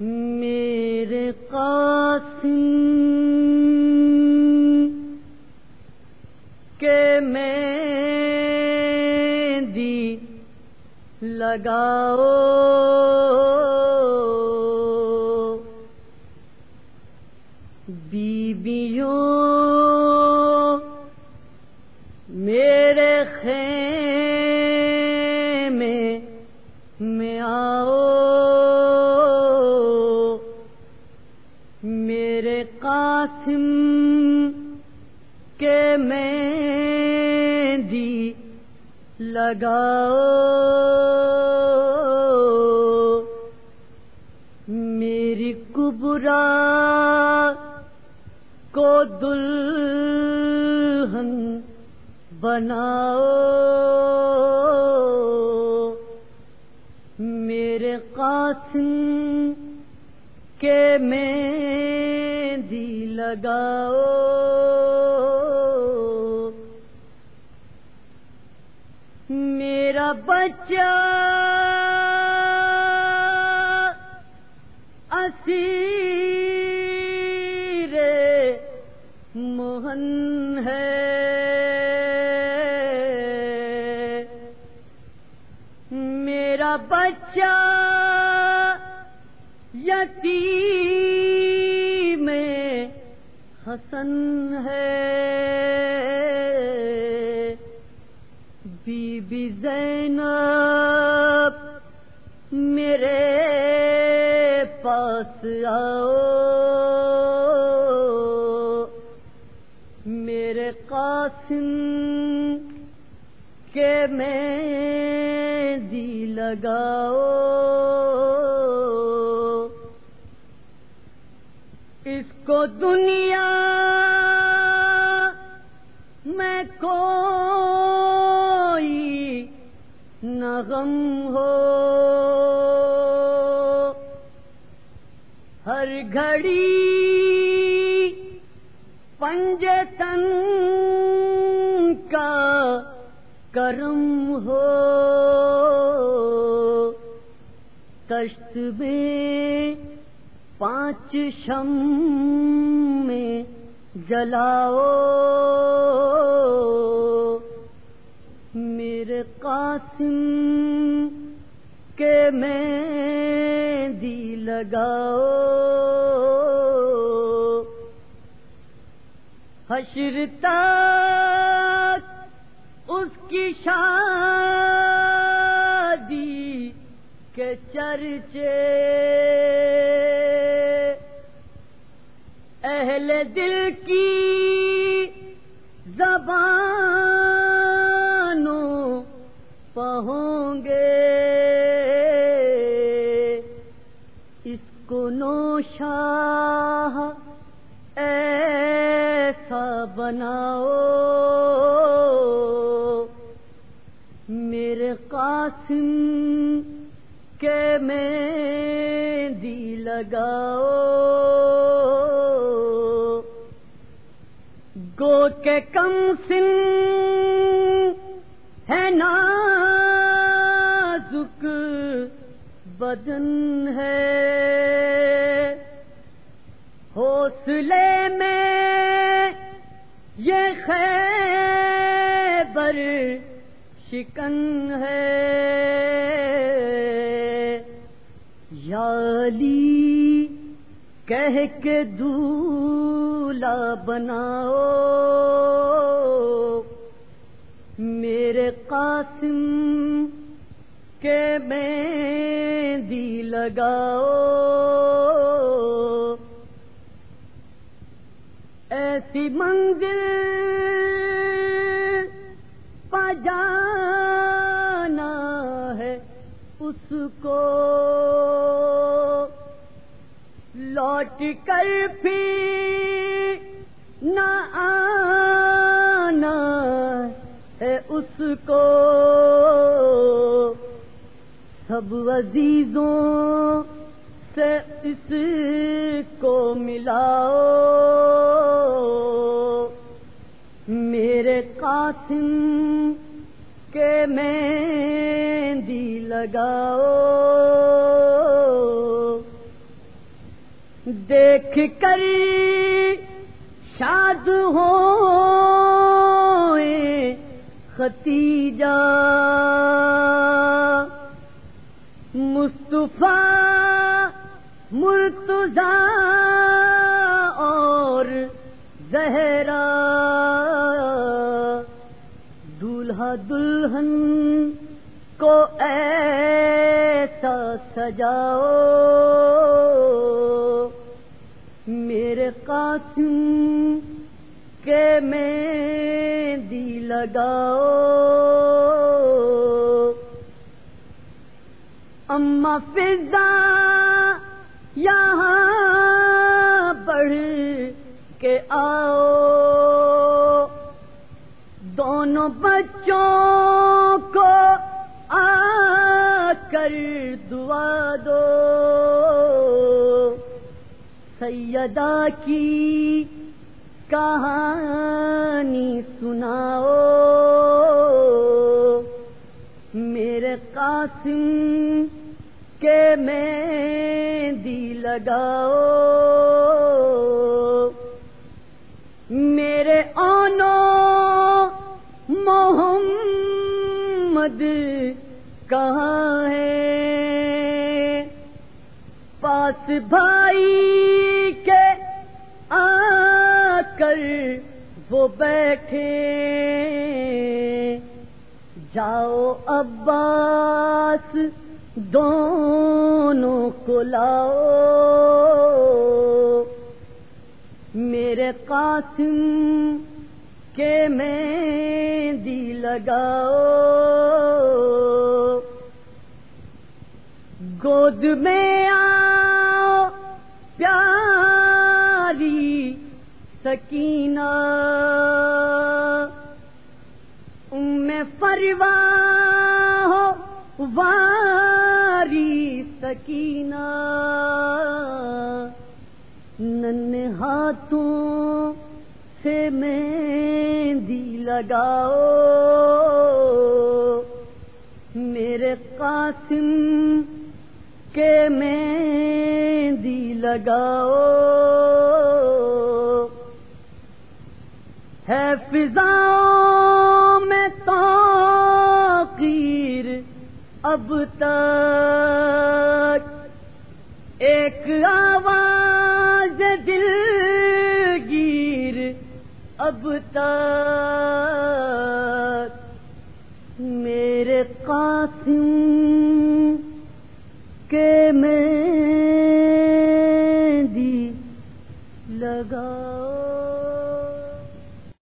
میرے قاسم کے میں دی لگاؤ۔ بیبیوں قاسم کے میں دی لگاؤ۔ میری کبرا کو دلہن بناؤ۔ میرے قاسم کے میں لگاؤ۔ میرا بچہ اسیر موہن ہے۔ میرا بچہ یتیم میں حسن ہے۔ بی بی زینب میرے پاس آؤ۔ میرے قاسم کے میں دی لگاؤ۔ اس کو دنیا میں کوئی نغم ہو۔ ہر گھڑی پنجتن کا کرم ہو۔ کشت میں پانچ شم میں جلاؤ۔ میرے قاسم کے میں دی لگاؤ۔ حشر تک اس کی شادی کے چرچے اہل دل کی زبانوں پہوں گے۔ اس کو نوشاہ ایسا بناؤ۔ میرے قاسم کے میں دی لگاؤ۔ کے کم سن ہے نازک بدن ہے۔ حوصلے میں یہ خیبر شکن ہے۔ یالی کہہ کے دولا بناؤ۔ میرے قاسم کے میں دی لگاؤ۔ ایسی منزل پا جانا ہے اس کو۔ لوٹ کر پھر کو سب عزیزوں سے اس کو ملاؤ۔ میرے قاسم کے مہندی لگاؤ۔ دیکھ کر شاد ہو ختیجہ مصطفیٰ مرتضی اور زہرا دولہا دلہن کو ایسا سجاؤ میرے قاسم کے میں دی لگاؤ۔ اما فضا یہاں بڑھ کے آؤ۔ دونوں بچوں کو آ کر دعا دو۔ سیدہ کی کہانی سناؤ۔ میرے قاسم کے میں دی لگاؤ۔ میرے آنو محمد کہاں ہے؟ پاس بھائی وہ بیٹھے۔ جاؤ عباس، دونوں کو لاؤ۔ میرے قاسم، کے میں دی لگاؤ۔ گود میں آؤ، پیاری سکینہ۔ ام فروا ہو واری سکینہ۔ نن ہاتھوں سے مہندی لگاؤ۔ میرے قاسم کے مہندی لگاؤ۔ ہے فضاؤں میں تاخیر۔ اب تک ایک آواز دل گیر۔ اب تک میرے قاسم کے میں دی لگاؤ